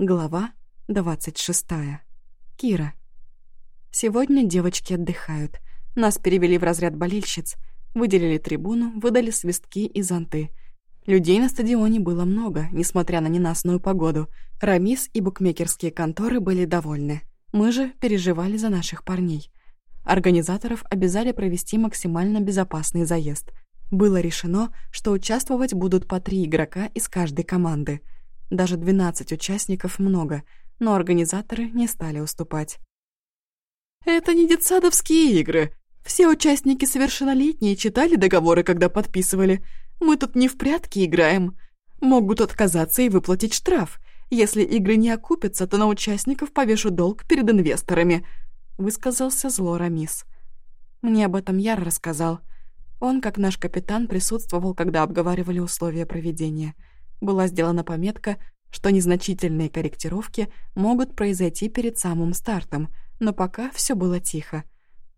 Глава 26. Кира. Сегодня девочки отдыхают. Нас перевели в разряд болельщиц, выделили трибуну, выдали свистки и зонты. Людей на стадионе было много, несмотря на ненастную погоду. Рамис и букмекерские конторы были довольны. Мы же переживали за наших парней. Организаторов обязали провести максимально безопасный заезд. Было решено, что участвовать будут по три игрока из каждой команды – даже 12 участников много, но организаторы не стали уступать. «Это не детсадовские игры. Все участники совершеннолетние читали договоры, когда подписывали. Мы тут не в прятки играем. Могут отказаться и выплатить штраф. Если игры не окупятся, то на участников повешу долг перед инвесторами», — высказался зло Рамис. Мне об этом Яр рассказал. Он, как наш капитан, присутствовал, когда обговаривали условия проведения — была сделана пометка, что незначительные корректировки могут произойти перед самым стартом, но пока все было тихо.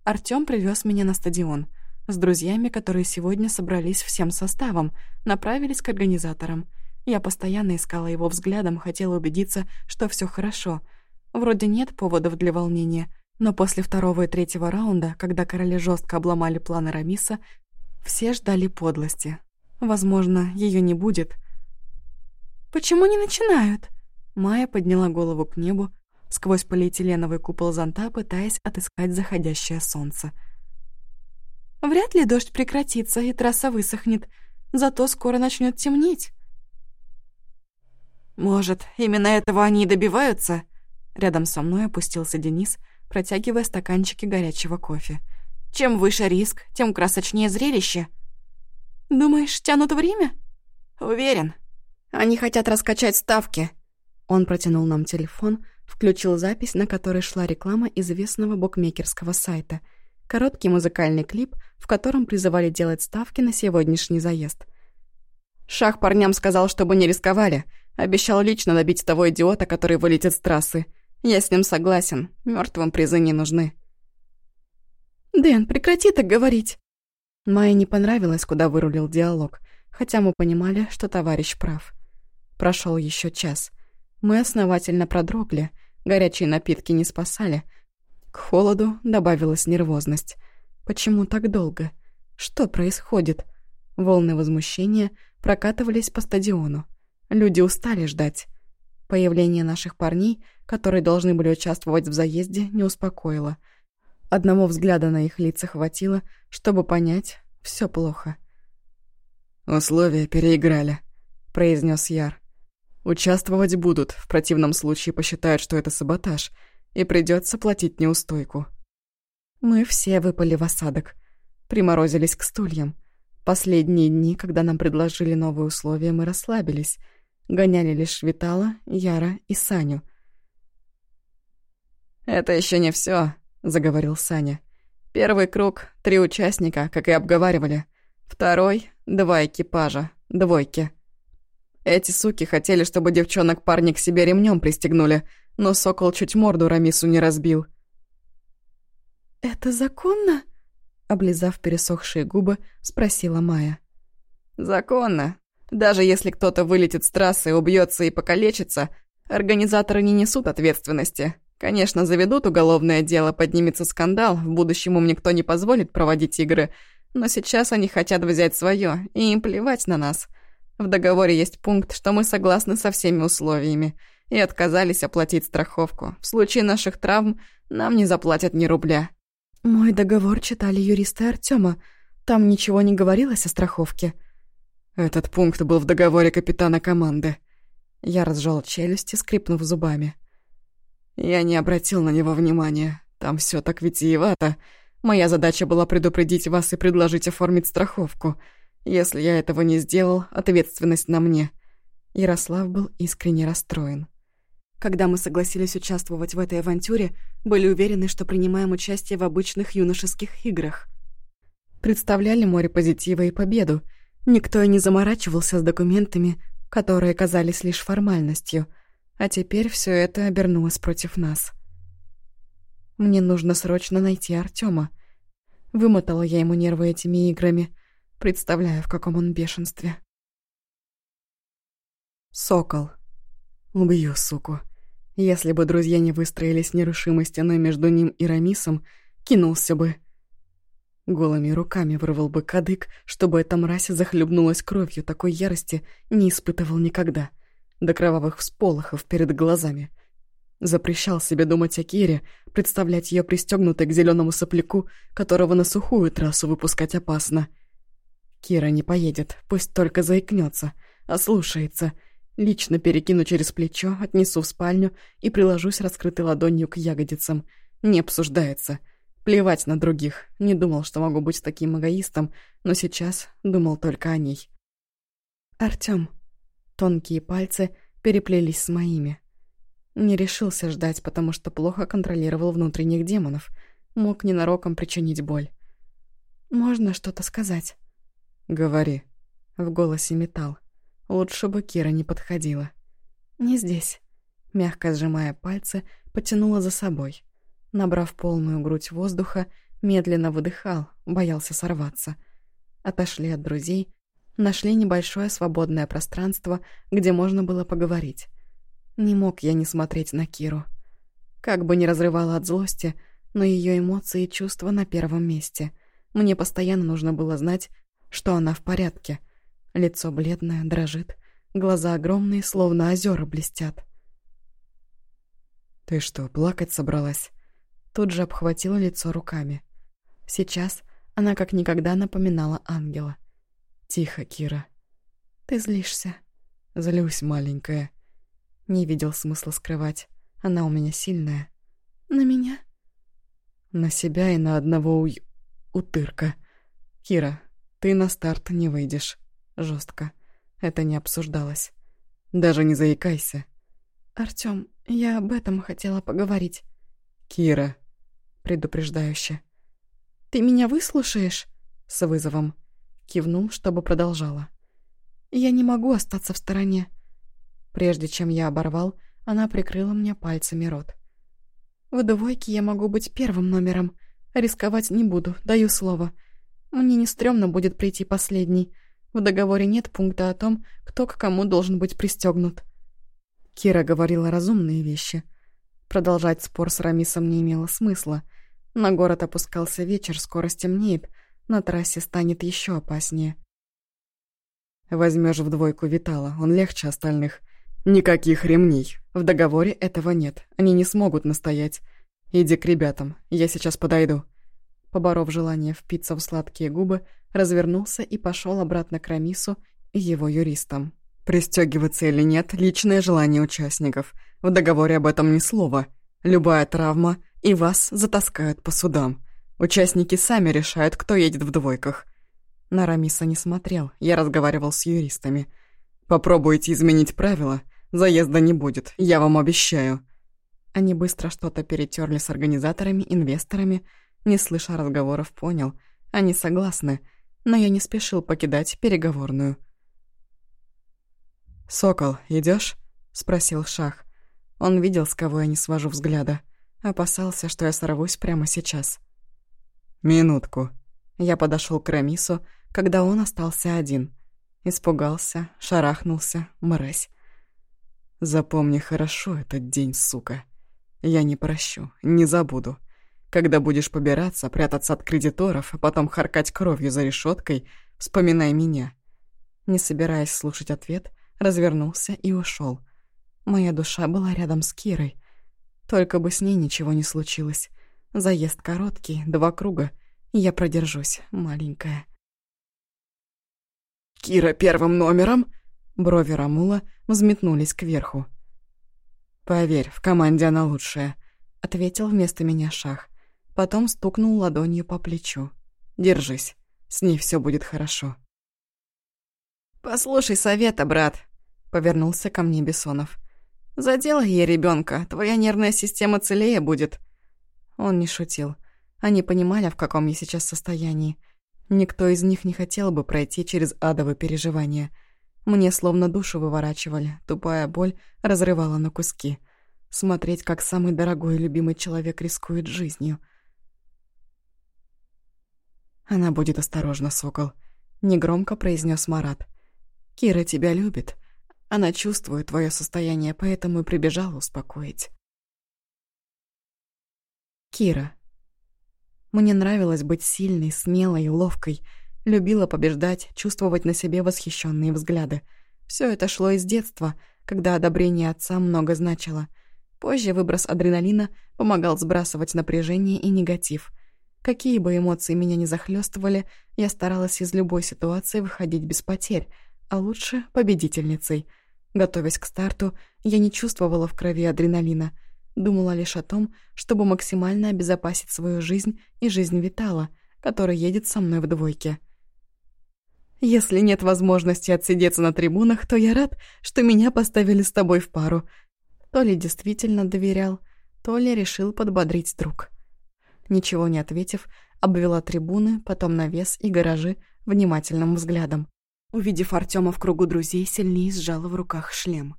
Артём привез меня на стадион. С друзьями, которые сегодня собрались всем составом, направились к организаторам. Я постоянно искала его взглядом, хотела убедиться, что все хорошо. Вроде нет поводов для волнения, но после второго и третьего раунда, когда короли жестко обломали планы Рамиса, все ждали подлости. Возможно, ее не будет — «Почему не начинают?» Майя подняла голову к небу, сквозь полиэтиленовый купол зонта, пытаясь отыскать заходящее солнце. «Вряд ли дождь прекратится и трасса высохнет, зато скоро начнет темнеть». «Может, именно этого они и добиваются?» Рядом со мной опустился Денис, протягивая стаканчики горячего кофе. «Чем выше риск, тем красочнее зрелище». «Думаешь, тянут время?» «Уверен. Они хотят раскачать ставки». Он протянул нам телефон, включил запись, на которой шла реклама известного букмекерского сайта. Короткий музыкальный клип, в котором призывали делать ставки на сегодняшний заезд. Шах парням сказал, чтобы не рисковали. Обещал лично добить того идиота, который вылетит с трассы. Я с ним согласен. Мертвым призы не нужны. «Дэн, прекрати так говорить!» Майе не понравилось, куда вырулил диалог, хотя мы понимали, что товарищ прав. Прошел еще час. Мы основательно продрогли, горячие напитки не спасали. К холоду добавилась нервозность. Почему так долго? Что происходит? Волны возмущения прокатывались по стадиону. Люди устали ждать. Появление наших парней, которые должны были участвовать в заезде, не успокоило. Одного взгляда на их лица хватило, чтобы понять, все плохо. «Условия переиграли», — произнес Яр. Участвовать будут, в противном случае посчитают, что это саботаж, и придется платить неустойку. Мы все выпали в осадок. Приморозились к стульям. Последние дни, когда нам предложили новые условия, мы расслабились. Гоняли лишь Витала, Яра и Саню. «Это еще не все, заговорил Саня. «Первый круг — три участника, как и обговаривали. Второй — два экипажа, двойки». Эти суки хотели, чтобы девчонок парни к себе ремнем пристегнули, но Сокол чуть морду Рамису не разбил. «Это законно?» Облизав пересохшие губы, спросила Майя. «Законно. Даже если кто-то вылетит с трассы, убьется и покалечится, организаторы не несут ответственности. Конечно, заведут уголовное дело, поднимется скандал, в будущем им никто не позволит проводить игры, но сейчас они хотят взять свое, и им плевать на нас». В договоре есть пункт, что мы согласны со всеми условиями и отказались оплатить страховку. В случае наших травм нам не заплатят ни рубля. Мой договор читали юристы Артема. Там ничего не говорилось о страховке. Этот пункт был в договоре капитана команды. Я разжал челюсти, скрипнув зубами. Я не обратил на него внимания. Там все так витиевато. Моя задача была предупредить вас и предложить оформить страховку — если я этого не сделал, ответственность на мне». Ярослав был искренне расстроен. Когда мы согласились участвовать в этой авантюре, были уверены, что принимаем участие в обычных юношеских играх. Представляли море позитива и победу. Никто и не заморачивался с документами, которые казались лишь формальностью. А теперь все это обернулось против нас. Мне нужно срочно найти Артема. Вымотала я ему нервы этими играми. Представляю, в каком он бешенстве. Сокол. Убью, суку. Если бы друзья не выстроились нерушимой стеной между ним и Рамисом, кинулся бы. Голыми руками вырвал бы кадык, чтобы эта мразь захлебнулась кровью, такой ярости не испытывал никогда. До кровавых всполохов перед глазами. Запрещал себе думать о Кире, представлять ее пристегнутой к зеленому сопляку, которого на сухую трассу выпускать опасно. Кира не поедет, пусть только заикнется, ослушается. Лично перекину через плечо, отнесу в спальню и приложусь раскрытой ладонью к ягодицам. Не обсуждается. Плевать на других. Не думал, что могу быть таким эгоистом, но сейчас думал только о ней. Артём. Тонкие пальцы переплелись с моими. Не решился ждать, потому что плохо контролировал внутренних демонов. Мог ненароком причинить боль. «Можно что-то сказать?» «Говори». В голосе металл. Лучше бы Кира не подходила. «Не здесь». Мягко сжимая пальцы, потянула за собой. Набрав полную грудь воздуха, медленно выдыхал, боялся сорваться. Отошли от друзей, нашли небольшое свободное пространство, где можно было поговорить. Не мог я не смотреть на Киру. Как бы ни разрывала от злости, но ее эмоции и чувства на первом месте. Мне постоянно нужно было знать, что она в порядке. Лицо бледное, дрожит, глаза огромные, словно озера блестят. «Ты что, плакать собралась?» Тут же обхватила лицо руками. Сейчас она как никогда напоминала ангела. «Тихо, Кира». «Ты злишься». «Злюсь, маленькая». Не видел смысла скрывать. Она у меня сильная. На меня? На себя и на одного у... утырка. Кира, ты на старт не выйдешь. Жестко. Это не обсуждалось. Даже не заикайся. Артём, я об этом хотела поговорить. Кира. Предупреждающе. Ты меня выслушаешь? С вызовом. Кивнул, чтобы продолжала. Я не могу остаться в стороне. Прежде чем я оборвал, она прикрыла мне пальцами рот. «В двойке я могу быть первым номером. Рисковать не буду, даю слово. Мне не стрёмно будет прийти последний. В договоре нет пункта о том, кто к кому должен быть пристегнут. Кира говорила разумные вещи. Продолжать спор с Рамисом не имело смысла. На город опускался вечер, скоро стемнеет, на трассе станет еще опаснее. Возьмешь в двойку Витала, он легче остальных. «Никаких ремней. В договоре этого нет. Они не смогут настоять. Иди к ребятам. Я сейчас подойду». Поборов желание впиться в сладкие губы, развернулся и пошел обратно к Рамису и его юристам. Пристегиваться или нет – личное желание участников. В договоре об этом ни слова. Любая травма, и вас затаскают по судам. Участники сами решают, кто едет в двойках. На Рамиса не смотрел, я разговаривал с юристами. Попробуйте изменить правила, Заезда не будет, я вам обещаю». Они быстро что-то перетерли с организаторами, инвесторами. Не слыша разговоров, понял. Они согласны, но я не спешил покидать переговорную. «Сокол, идешь? спросил Шах. Он видел, с кого я не свожу взгляда. Опасался, что я сорвусь прямо сейчас. «Минутку». Я подошел к Рамису, когда он остался один. Испугался, шарахнулся, мразь. Запомни хорошо этот день, сука. Я не прощу, не забуду. Когда будешь побираться, прятаться от кредиторов, а потом харкать кровью за решеткой, вспоминай меня. Не собираясь слушать ответ, развернулся и ушел. Моя душа была рядом с Кирой. Только бы с ней ничего не случилось. Заезд короткий, два круга. Я продержусь, маленькая. «Кира первым номером?» Брови Рамула взметнулись кверху. «Поверь, в команде она лучшая», — ответил вместо меня Шах. Потом стукнул ладонью по плечу. «Держись, с ней все будет хорошо». «Послушай совета, брат», — повернулся ко мне Бессонов. «Заделай ей ребенка, твоя нервная система целее будет». Он не шутил. Они понимали, в каком я сейчас состоянии. Никто из них не хотел бы пройти через адовые переживания — мне словно душу выворачивали, тупая боль разрывала на куски. Смотреть, как самый дорогой и любимый человек рискует жизнью. Она будет осторожна, сокол. Негромко произнес Марат. Кира тебя любит. Она чувствует твое состояние, поэтому и прибежала успокоить. Кира. Мне нравилось быть сильной, смелой и ловкой. Любила побеждать, чувствовать на себе восхищенные взгляды. Все это шло из детства, когда одобрение отца много значило. Позже выброс адреналина помогал сбрасывать напряжение и негатив. Какие бы эмоции меня ни захлестывали, я старалась из любой ситуации выходить без потерь, а лучше победительницей. Готовясь к старту, я не чувствовала в крови адреналина — Думала лишь о том, чтобы максимально обезопасить свою жизнь и жизнь Витала, который едет со мной в двойке. Если нет возможности отсидеться на трибунах, то я рад, что меня поставили с тобой в пару. То ли действительно доверял, то ли решил подбодрить друг. Ничего не ответив, обвела трибуны, потом навес и гаражи внимательным взглядом. Увидев Артема в кругу друзей, сильнее сжала в руках шлем.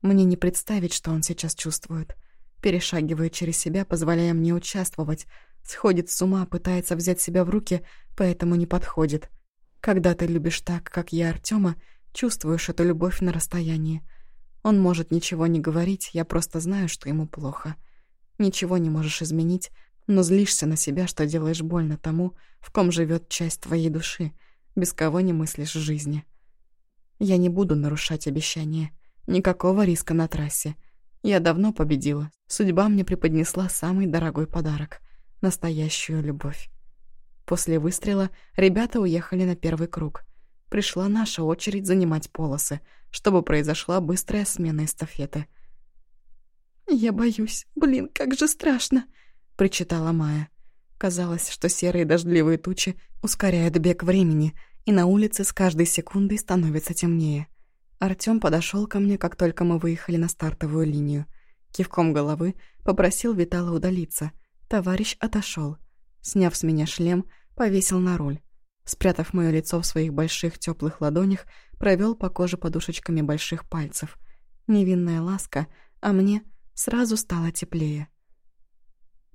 Мне не представить, что он сейчас чувствует. Перешагивает через себя, позволяя мне участвовать. Сходит с ума, пытается взять себя в руки, поэтому не подходит. Когда ты любишь так, как я Артема, чувствуешь эту любовь на расстоянии. Он может ничего не говорить, я просто знаю, что ему плохо. Ничего не можешь изменить, но злишься на себя, что делаешь больно тому, в ком живет часть твоей души, без кого не мыслишь жизни. Я не буду нарушать обещания. Никакого риска на трассе. Я давно победила. Судьба мне преподнесла самый дорогой подарок — настоящую любовь. После выстрела ребята уехали на первый круг. Пришла наша очередь занимать полосы, чтобы произошла быстрая смена эстафеты. «Я боюсь. Блин, как же страшно!» — причитала Майя. Казалось, что серые дождливые тучи ускоряют бег времени, и на улице с каждой секундой становится темнее. Артём подошёл ко мне, как только мы выехали на стартовую линию. Кивком головы попросил Витала удалиться. Товарищ отошёл. Сняв с меня шлем, повесил на руль. Спрятав моё лицо в своих больших тёплых ладонях, провёл по коже подушечками больших пальцев. Невинная ласка, а мне сразу стало теплее.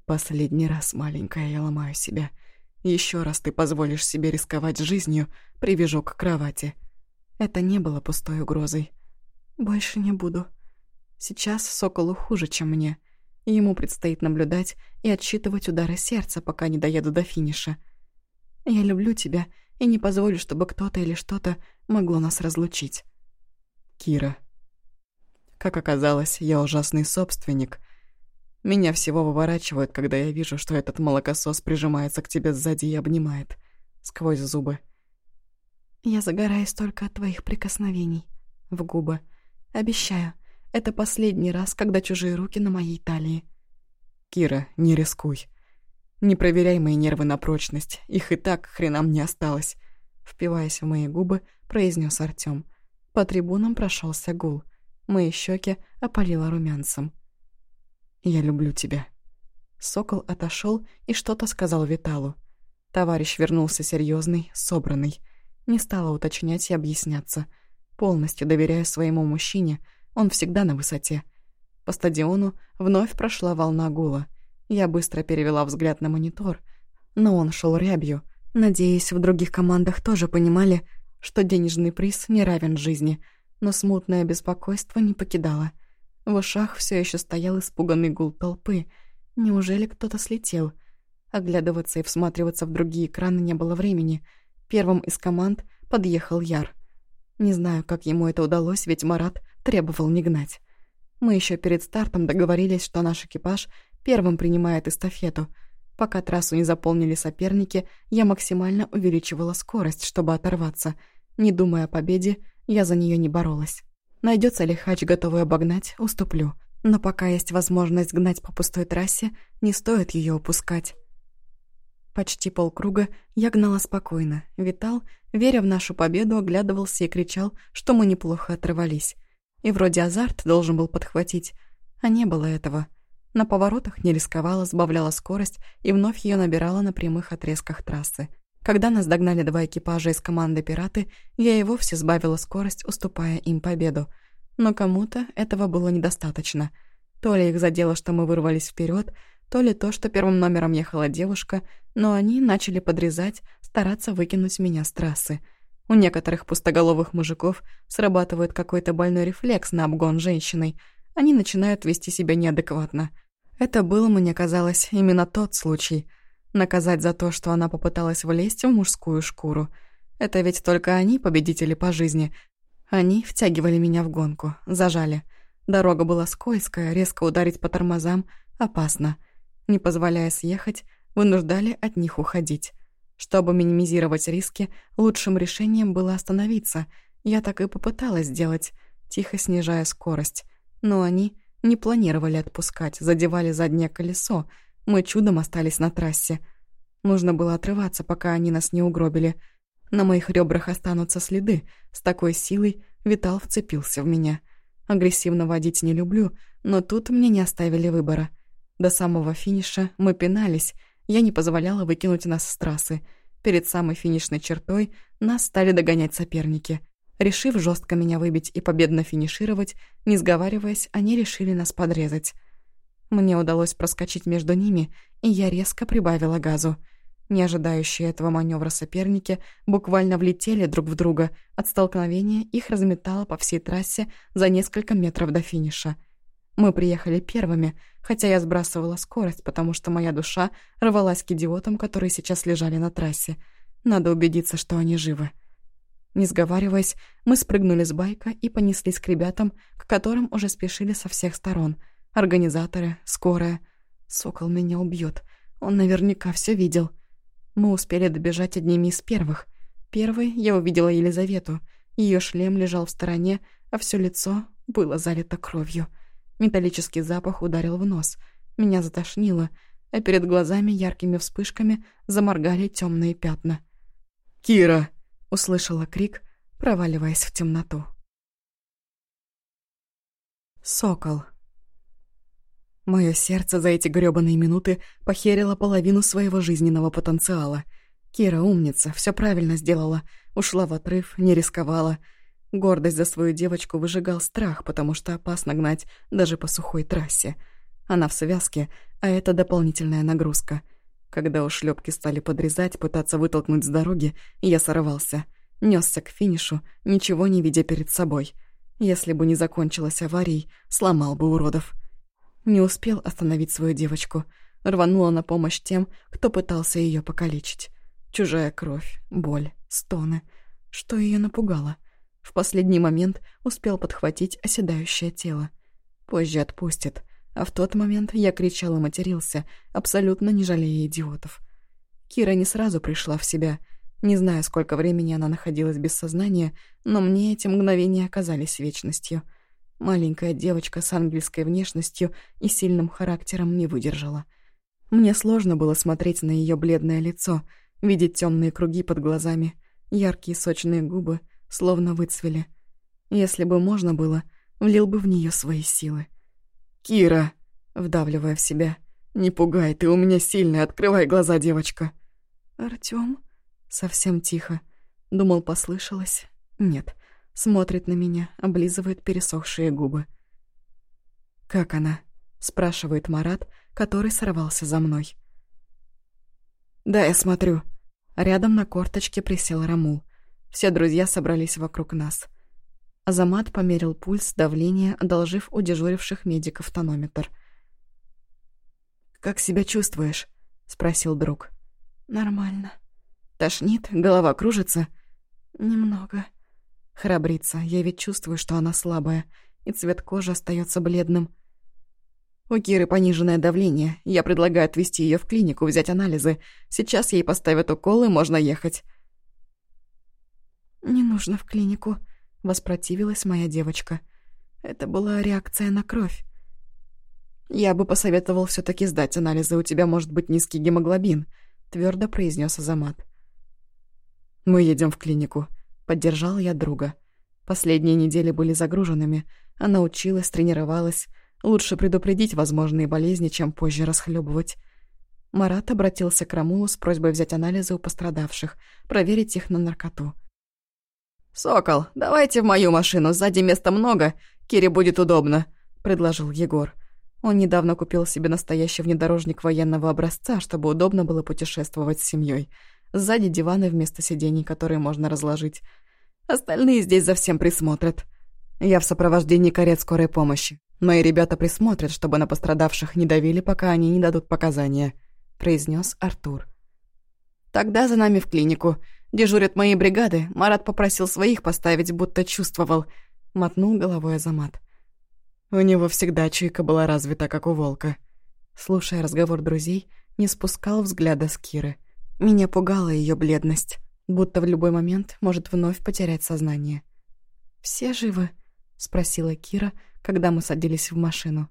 «Последний раз, маленькая, я ломаю себя. Ещё раз ты позволишь себе рисковать жизнью, привяжу к кровати». Это не было пустой угрозой. «Больше не буду. Сейчас Соколу хуже, чем мне. Ему предстоит наблюдать и отсчитывать удары сердца, пока не доеду до финиша. Я люблю тебя и не позволю, чтобы кто-то или что-то могло нас разлучить». «Кира». Как оказалось, я ужасный собственник. Меня всего выворачивают, когда я вижу, что этот молокосос прижимается к тебе сзади и обнимает. Сквозь зубы. Я загораюсь только от твоих прикосновений. В губы. Обещаю, это последний раз, когда чужие руки на моей талии. Кира, не рискуй. Не проверяй мои нервы на прочность, их и так хренам не осталось. Впиваясь в мои губы, произнес Артём. По трибунам прошелся гул. Мои щеки опалило румянцем. «Я люблю тебя». Сокол отошел и что-то сказал Виталу. Товарищ вернулся серьезный, собранный. Не стала уточнять и объясняться. Полностью доверяя своему мужчине, он всегда на высоте. По стадиону вновь прошла волна гула. Я быстро перевела взгляд на монитор, но он шел рябью. Надеюсь, в других командах тоже понимали, что денежный приз не равен жизни, но смутное беспокойство не покидало. В ушах все еще стоял испуганный гул толпы. Неужели кто-то слетел? Оглядываться и всматриваться в другие экраны не было времени — Первым из команд подъехал Яр. Не знаю, как ему это удалось, ведь Марат требовал не гнать. Мы еще перед стартом договорились, что наш экипаж первым принимает эстафету. Пока трассу не заполнили соперники, я максимально увеличивала скорость, чтобы оторваться. Не думая о победе, я за нее не боролась. Найдется ли хач, готовый обогнать, уступлю. Но пока есть возможность гнать по пустой трассе, не стоит ее упускать. Почти полкруга я гнала спокойно. Витал, веря в нашу победу, оглядывался и кричал, что мы неплохо отрывались. И вроде азарт должен был подхватить, а не было этого. На поворотах не рисковала, сбавляла скорость и вновь ее набирала на прямых отрезках трассы. Когда нас догнали два экипажа из команды «Пираты», я и вовсе сбавила скорость, уступая им победу. Но кому-то этого было недостаточно. То ли их задело, что мы вырвались вперед, то ли то, что первым номером ехала девушка, но они начали подрезать, стараться выкинуть меня с трассы. У некоторых пустоголовых мужиков срабатывает какой-то больной рефлекс на обгон женщиной. Они начинают вести себя неадекватно. Это был, мне казалось, именно тот случай. Наказать за то, что она попыталась влезть в мужскую шкуру. Это ведь только они победители по жизни. Они втягивали меня в гонку, зажали. Дорога была скользкая, резко ударить по тормозам опасно. Не позволяя съехать, вынуждали от них уходить. Чтобы минимизировать риски, лучшим решением было остановиться. Я так и попыталась сделать, тихо снижая скорость. Но они не планировали отпускать, задевали заднее колесо. Мы чудом остались на трассе. Нужно было отрываться, пока они нас не угробили. На моих ребрах останутся следы. С такой силой Витал вцепился в меня. Агрессивно водить не люблю, но тут мне не оставили выбора. До самого финиша мы пинались, я не позволяла выкинуть нас с трассы. Перед самой финишной чертой нас стали догонять соперники. Решив жестко меня выбить и победно финишировать, не сговариваясь, они решили нас подрезать. Мне удалось проскочить между ними, и я резко прибавила газу. Не ожидающие этого маневра соперники буквально влетели друг в друга. От столкновения их разметало по всей трассе за несколько метров до финиша. Мы приехали первыми, хотя я сбрасывала скорость, потому что моя душа рвалась к идиотам, которые сейчас лежали на трассе. Надо убедиться, что они живы. Не сговариваясь, мы спрыгнули с байка и понеслись к ребятам, к которым уже спешили со всех сторон. Организаторы, скорая. Сокол меня убьет. Он наверняка все видел. Мы успели добежать одними из первых. Первой я увидела Елизавету. Ее шлем лежал в стороне, а все лицо было залито кровью. Металлический запах ударил в нос. Меня затошнило, а перед глазами яркими вспышками заморгали темные пятна. «Кира!» — услышала крик, проваливаясь в темноту. Сокол. Мое сердце за эти грёбаные минуты похерило половину своего жизненного потенциала. Кира умница, все правильно сделала. Ушла в отрыв, не рисковала — Гордость за свою девочку выжигал страх, потому что опасно гнать даже по сухой трассе. Она в связке, а это дополнительная нагрузка. Когда ушлепки стали подрезать, пытаться вытолкнуть с дороги, я сорвался. Несся к финишу, ничего не видя перед собой. Если бы не закончилась аварией, сломал бы уродов. Не успел остановить свою девочку. Рванула на помощь тем, кто пытался ее покалечить. Чужая кровь, боль, стоны. Что ее напугало? В последний момент успел подхватить оседающее тело. Позже отпустит. А в тот момент я кричал и матерился, абсолютно не жалея идиотов. Кира не сразу пришла в себя. Не знаю, сколько времени она находилась без сознания, но мне эти мгновения оказались вечностью. Маленькая девочка с ангельской внешностью и сильным характером не выдержала. Мне сложно было смотреть на ее бледное лицо, видеть темные круги под глазами, яркие сочные губы — словно выцвели. Если бы можно было, влил бы в нее свои силы. «Кира!» — вдавливая в себя. «Не пугай, ты у меня сильная, открывай глаза, девочка!» «Артём?» Совсем тихо. Думал, послышалось. Нет. Смотрит на меня, облизывает пересохшие губы. «Как она?» — спрашивает Марат, который сорвался за мной. «Да, я смотрю». Рядом на корточке присел Рамул. Все друзья собрались вокруг нас. Азамат померил пульс, давление, одолжив у дежуривших медиков тонометр. «Как себя чувствуешь?» — спросил друг. «Нормально». «Тошнит? Голова кружится?» «Немного». Храбрится, я ведь чувствую, что она слабая, и цвет кожи остается бледным. У Киры пониженное давление. Я предлагаю отвезти ее в клинику, взять анализы. Сейчас ей поставят уколы, можно ехать. «Не нужно в клинику», — воспротивилась моя девочка. «Это была реакция на кровь». «Я бы посоветовал все таки сдать анализы, у тебя может быть низкий гемоглобин», — твердо произнес Азамат. «Мы едем в клинику», — поддержал я друга. Последние недели были загруженными. Она училась, тренировалась. Лучше предупредить возможные болезни, чем позже расхлебывать. Марат обратился к Рамулу с просьбой взять анализы у пострадавших, проверить их на наркоту. «Сокол, давайте в мою машину, сзади места много, Кире будет удобно», — предложил Егор. Он недавно купил себе настоящий внедорожник военного образца, чтобы удобно было путешествовать с семьей. Сзади диваны вместо сидений, которые можно разложить. Остальные здесь за всем присмотрят. Я в сопровождении карет скорой помощи. Мои ребята присмотрят, чтобы на пострадавших не давили, пока они не дадут показания», — произнес Артур. «Тогда за нами в клинику. Дежурят мои бригады. Марат попросил своих поставить, будто чувствовал». Мотнул головой Азамат. У него всегда чуйка была развита, как у волка. Слушая разговор друзей, не спускал взгляда с Киры. Меня пугала ее бледность, будто в любой момент может вновь потерять сознание. «Все живы?» — спросила Кира, когда мы садились в машину.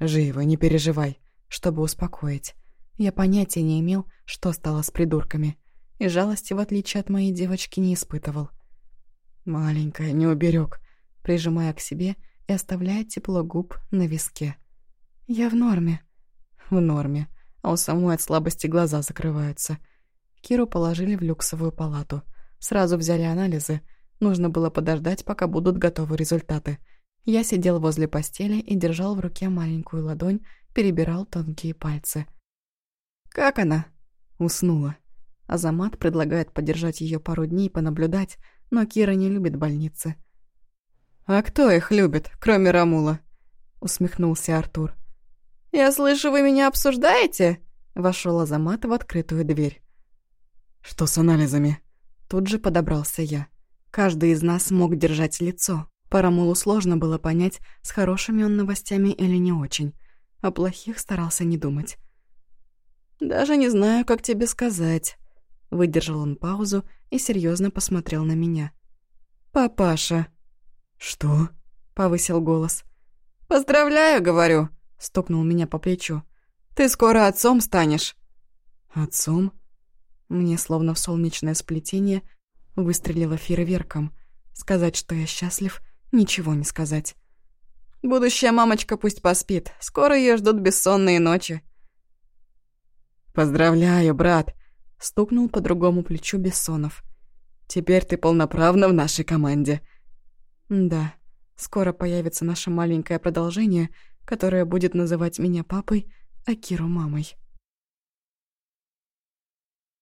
«Живы, не переживай», чтобы успокоить. Я понятия не имел, что стало с придурками, и жалости, в отличие от моей девочки, не испытывал. «Маленькая, не уберег», прижимая к себе и оставляя тепло губ на виске. «Я в норме», в норме, а у самой от слабости глаза закрываются. Киру положили в люксовую палату. Сразу взяли анализы. Нужно было подождать, пока будут готовы результаты. Я сидел возле постели и держал в руке маленькую ладонь, перебирал тонкие пальцы. «Как она?» Уснула. Азамат предлагает подержать ее пару дней и понаблюдать, но Кира не любит больницы. «А кто их любит, кроме Рамула?» усмехнулся Артур. «Я слышу, вы меня обсуждаете?» Вошел Азамат в открытую дверь. «Что с анализами?» Тут же подобрался я. Каждый из нас мог держать лицо. Парамулу сложно было понять, с хорошими он новостями или не очень. О плохих старался не думать. «Даже не знаю, как тебе сказать». Выдержал он паузу и серьезно посмотрел на меня. «Папаша». «Что?» — повысил голос. «Поздравляю, говорю. — стукнул меня по плечу. «Ты скоро отцом станешь». «Отцом?» Мне словно в солнечное сплетение выстрелило фейерверком. Сказать, что я счастлив, ничего не сказать. «Будущая мамочка пусть поспит. Скоро ее ждут бессонные ночи». «Поздравляю, брат!» — стукнул по другому плечу Бессонов. «Теперь ты полноправно в нашей команде». «Да, скоро появится наше маленькое продолжение — которая будет называть меня папой, а Киру мамой.